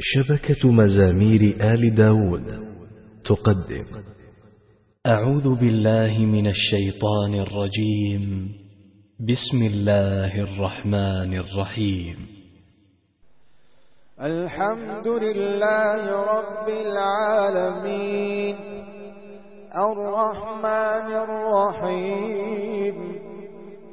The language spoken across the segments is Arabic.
شبكة مزامير آل داود. تقدم. أعوذ بالله من الشيطان الرجيم. بسم الله الرحمن الرحيم. الحمد لله رب العالمين. الرحمن الرحيم.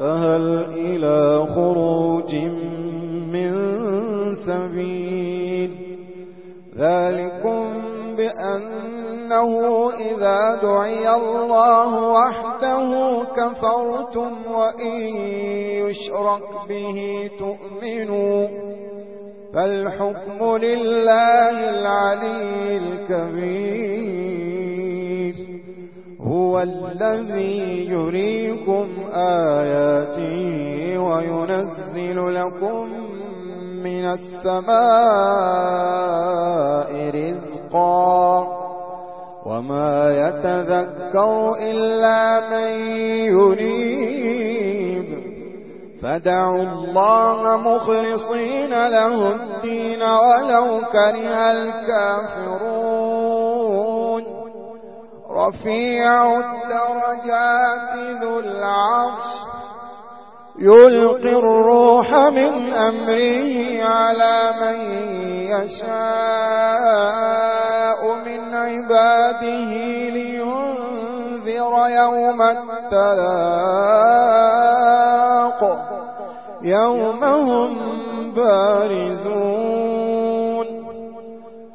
فهل إلى خروج من سبيل؟ ذلكم بأنه إذا دعي الله وحده كفرتم وإن يشرك به تؤمنوا. فالحكم لله العلي الكبير. هو الذي يريكم لكم من السماء رزقا وما يتذكر إلا من ينيب فدعوا الله مخلصين له الدين ولو كره الكافرون رفيع الدرجات ذو العرش يلقي الروح من أمره على من يشاء من عباده لينذر يوم التلاق يوم هم بارزون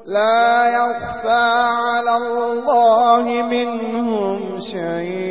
لا يخفى على الله منهم شيء